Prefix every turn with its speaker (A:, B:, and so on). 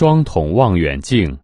A: 双筒望远镜。